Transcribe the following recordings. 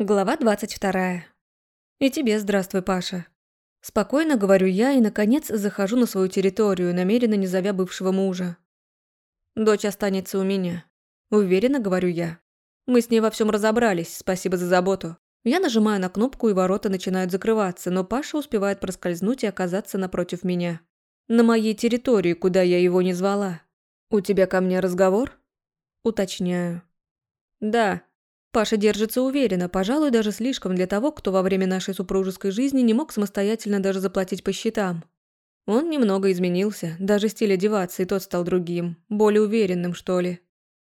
Глава 22. И тебе здравствуй, Паша. Спокойно говорю я и, наконец, захожу на свою территорию, намеренно не зовя бывшего мужа. Дочь останется у меня. Уверенно говорю я. Мы с ней во всем разобрались, спасибо за заботу. Я нажимаю на кнопку, и ворота начинают закрываться, но Паша успевает проскользнуть и оказаться напротив меня. На моей территории, куда я его не звала. «У тебя ко мне разговор?» Уточняю. «Да», Паша держится уверенно, пожалуй, даже слишком для того, кто во время нашей супружеской жизни не мог самостоятельно даже заплатить по счетам. Он немного изменился, даже стиль одеваться и тот стал другим, более уверенным, что ли.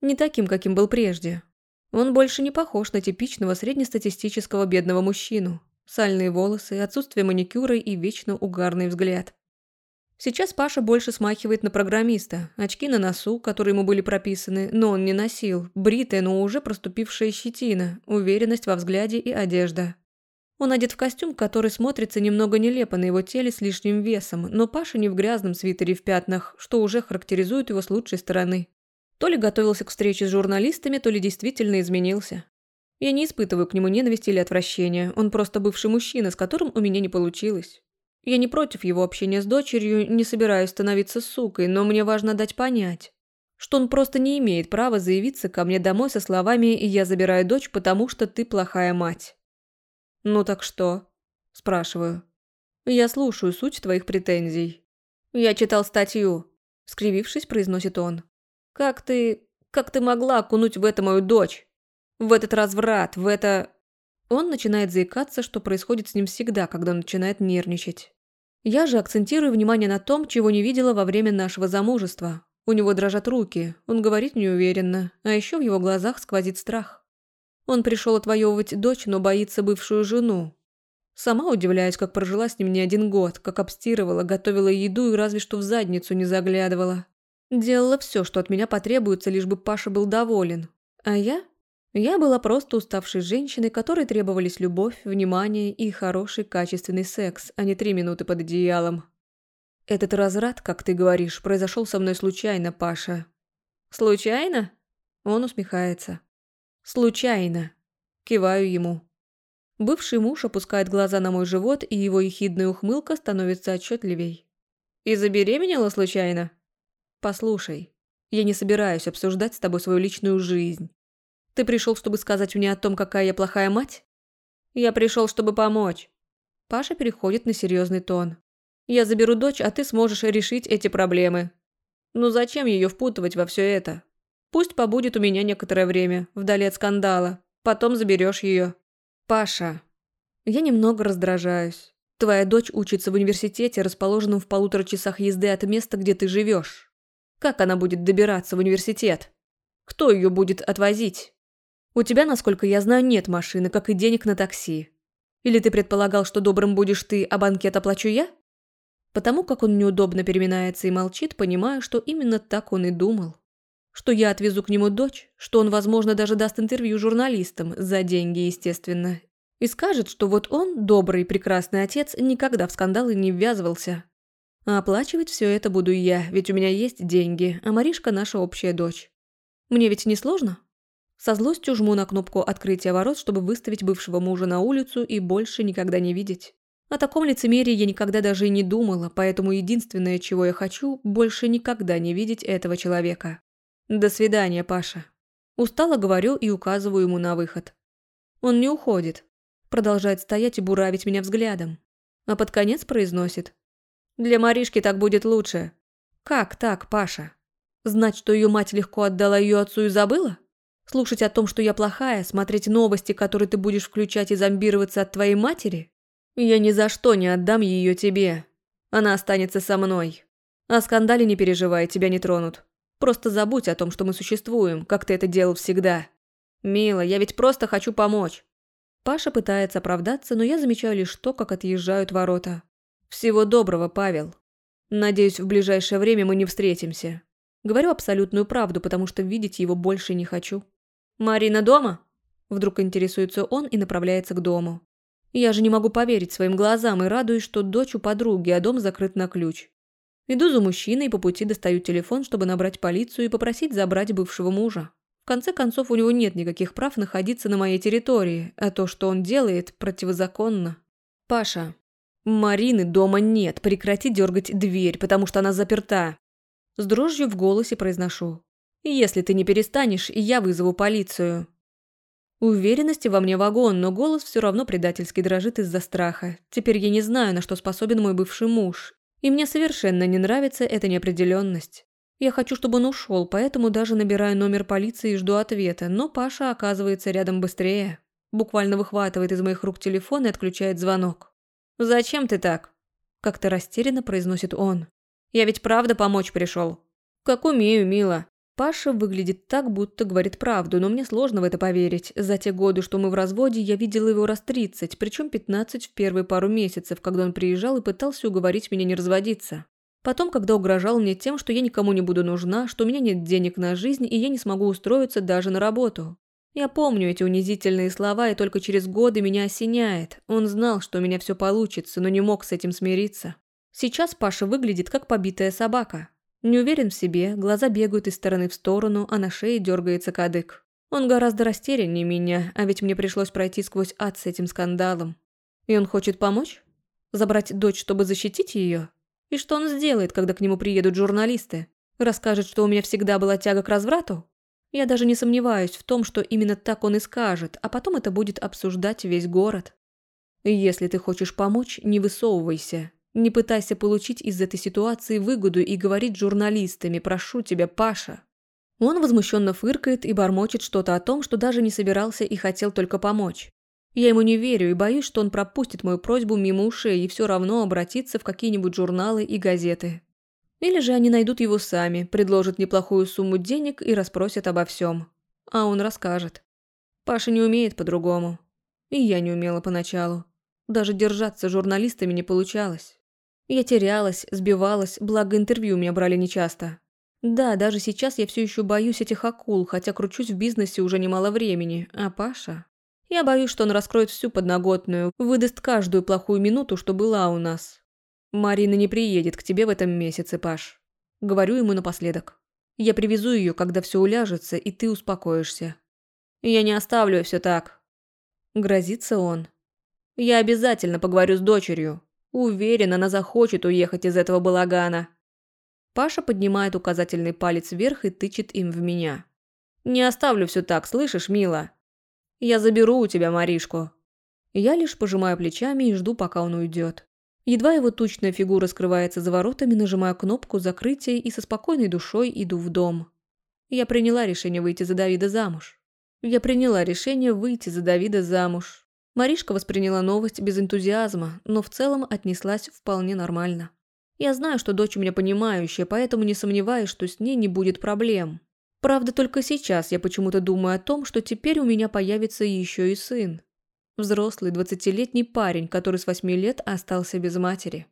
Не таким, каким был прежде. Он больше не похож на типичного среднестатистического бедного мужчину. Сальные волосы, отсутствие маникюра и вечно угарный взгляд. Сейчас Паша больше смахивает на программиста. Очки на носу, которые ему были прописаны, но он не носил. Бритая, но уже проступившая щетина, уверенность во взгляде и одежда. Он одет в костюм, который смотрится немного нелепо на его теле с лишним весом, но Паша не в грязном свитере в пятнах, что уже характеризует его с лучшей стороны. То ли готовился к встрече с журналистами, то ли действительно изменился. Я не испытываю к нему ненависти или отвращения, он просто бывший мужчина, с которым у меня не получилось. Я не против его общения с дочерью, не собираюсь становиться сукой, но мне важно дать понять, что он просто не имеет права заявиться ко мне домой со словами «я забираю дочь, потому что ты плохая мать». «Ну так что?» – спрашиваю. «Я слушаю суть твоих претензий». «Я читал статью», – скривившись, произносит он. «Как ты... как ты могла окунуть в это мою дочь? В этот разврат, в это...» Он начинает заикаться, что происходит с ним всегда, когда он начинает нервничать. Я же акцентирую внимание на том, чего не видела во время нашего замужества. У него дрожат руки, он говорит неуверенно, а еще в его глазах сквозит страх. Он пришел отвоевывать дочь, но боится бывшую жену. Сама удивляюсь, как прожила с ним не один год, как обстирывала, готовила еду и разве что в задницу не заглядывала. Делала все, что от меня потребуется, лишь бы Паша был доволен. А я? Я была просто уставшей женщиной, которой требовались любовь, внимание и хороший качественный секс, а не три минуты под одеялом. Этот разрад, как ты говоришь, произошел со мной случайно, Паша. Случайно? Он усмехается. Случайно. Киваю ему. Бывший муж опускает глаза на мой живот, и его ехидная ухмылка становится отчетливей. «И забеременела случайно?» «Послушай, я не собираюсь обсуждать с тобой свою личную жизнь. Ты пришел, чтобы сказать мне о том, какая я плохая мать? Я пришел, чтобы помочь. Паша переходит на серьезный тон. Я заберу дочь, а ты сможешь решить эти проблемы. Ну зачем ее впутывать во все это? Пусть побудет у меня некоторое время, вдали от скандала. Потом заберешь ее. Паша, я немного раздражаюсь. Твоя дочь учится в университете, расположенном в полутора часах езды от места, где ты живешь. Как она будет добираться в университет? Кто ее будет отвозить? У тебя, насколько я знаю, нет машины, как и денег на такси. Или ты предполагал, что добрым будешь ты, а банкет оплачу я? Потому как он неудобно переминается и молчит, понимаю, что именно так он и думал. Что я отвезу к нему дочь, что он, возможно, даже даст интервью журналистам, за деньги, естественно. И скажет, что вот он, добрый прекрасный отец, никогда в скандалы не ввязывался. А оплачивать все это буду я, ведь у меня есть деньги, а Маришка наша общая дочь. Мне ведь не сложно? Со злостью жму на кнопку открытия ворот, чтобы выставить бывшего мужа на улицу и больше никогда не видеть. О таком лицемерии я никогда даже и не думала, поэтому единственное, чего я хочу, больше никогда не видеть этого человека. До свидания, Паша. Устало говорю и указываю ему на выход. Он не уходит. Продолжает стоять и буравить меня взглядом. А под конец произносит. «Для Маришки так будет лучше». «Как так, Паша? Знать, что ее мать легко отдала ее отцу и забыла?» Слушать о том, что я плохая, смотреть новости, которые ты будешь включать и зомбироваться от твоей матери? Я ни за что не отдам ее тебе. Она останется со мной. О скандале не переживай, тебя не тронут. Просто забудь о том, что мы существуем, как ты это делал всегда. Мила, я ведь просто хочу помочь. Паша пытается оправдаться, но я замечаю лишь то, как отъезжают ворота. Всего доброго, Павел. Надеюсь, в ближайшее время мы не встретимся. Говорю абсолютную правду, потому что видеть его больше не хочу. «Марина дома?» Вдруг интересуется он и направляется к дому. Я же не могу поверить своим глазам и радуюсь, что дочь у подруги, а дом закрыт на ключ. Иду за мужчиной и по пути достаю телефон, чтобы набрать полицию и попросить забрать бывшего мужа. В конце концов, у него нет никаких прав находиться на моей территории, а то, что он делает, противозаконно. Паша, Марины дома нет, прекрати дергать дверь, потому что она заперта. С дрожью в голосе произношу. Если ты не перестанешь, я вызову полицию. Уверенности во мне вагон, но голос все равно предательски дрожит из-за страха. Теперь я не знаю, на что способен мой бывший муж. И мне совершенно не нравится эта неопределенность. Я хочу, чтобы он ушел, поэтому даже набираю номер полиции и жду ответа, но Паша оказывается рядом быстрее. Буквально выхватывает из моих рук телефон и отключает звонок. «Зачем ты так?» Как-то растерянно произносит он. «Я ведь правда помочь пришел». «Как умею, мила. Паша выглядит так, будто говорит правду, но мне сложно в это поверить. За те годы, что мы в разводе, я видела его раз 30, причем 15 в первые пару месяцев, когда он приезжал и пытался уговорить меня не разводиться. Потом, когда угрожал мне тем, что я никому не буду нужна, что у меня нет денег на жизнь и я не смогу устроиться даже на работу. Я помню эти унизительные слова, и только через годы меня осеняет. Он знал, что у меня все получится, но не мог с этим смириться. Сейчас Паша выглядит как побитая собака. Не уверен в себе, глаза бегают из стороны в сторону, а на шее дергается кадык. Он гораздо растеряннее меня, а ведь мне пришлось пройти сквозь ад с этим скандалом. И он хочет помочь? Забрать дочь, чтобы защитить ее? И что он сделает, когда к нему приедут журналисты? Расскажет, что у меня всегда была тяга к разврату? Я даже не сомневаюсь в том, что именно так он и скажет, а потом это будет обсуждать весь город. Если ты хочешь помочь, не высовывайся. Не пытайся получить из этой ситуации выгоду и говорить журналистами «прошу тебя, Паша». Он возмущенно фыркает и бормочет что-то о том, что даже не собирался и хотел только помочь. Я ему не верю и боюсь, что он пропустит мою просьбу мимо ушей и все равно обратится в какие-нибудь журналы и газеты. Или же они найдут его сами, предложат неплохую сумму денег и расспросят обо всем. А он расскажет. Паша не умеет по-другому. И я не умела поначалу. Даже держаться журналистами не получалось. Я терялась, сбивалась, благо интервью меня брали нечасто. Да, даже сейчас я все еще боюсь этих акул, хотя кручусь в бизнесе уже немало времени. А Паша? Я боюсь, что он раскроет всю подноготную, выдаст каждую плохую минуту, что была у нас. Марина не приедет к тебе в этом месяце, Паш. Говорю ему напоследок. Я привезу ее, когда все уляжется, и ты успокоишься. Я не оставлю все так. Грозится он. Я обязательно поговорю с дочерью. Уверен, она захочет уехать из этого балагана. Паша поднимает указательный палец вверх и тычет им в меня. «Не оставлю все так, слышишь, мила? Я заберу у тебя Маришку». Я лишь пожимаю плечами и жду, пока он уйдет. Едва его тучная фигура скрывается за воротами, нажимаю кнопку закрытия и со спокойной душой иду в дом. Я приняла решение выйти за Давида замуж. Я приняла решение выйти за Давида замуж. Маришка восприняла новость без энтузиазма, но в целом отнеслась вполне нормально. Я знаю, что дочь у меня понимающая, поэтому не сомневаюсь, что с ней не будет проблем. Правда, только сейчас я почему-то думаю о том, что теперь у меня появится еще и сын. Взрослый, двадцатилетний парень, который с восьми лет остался без матери.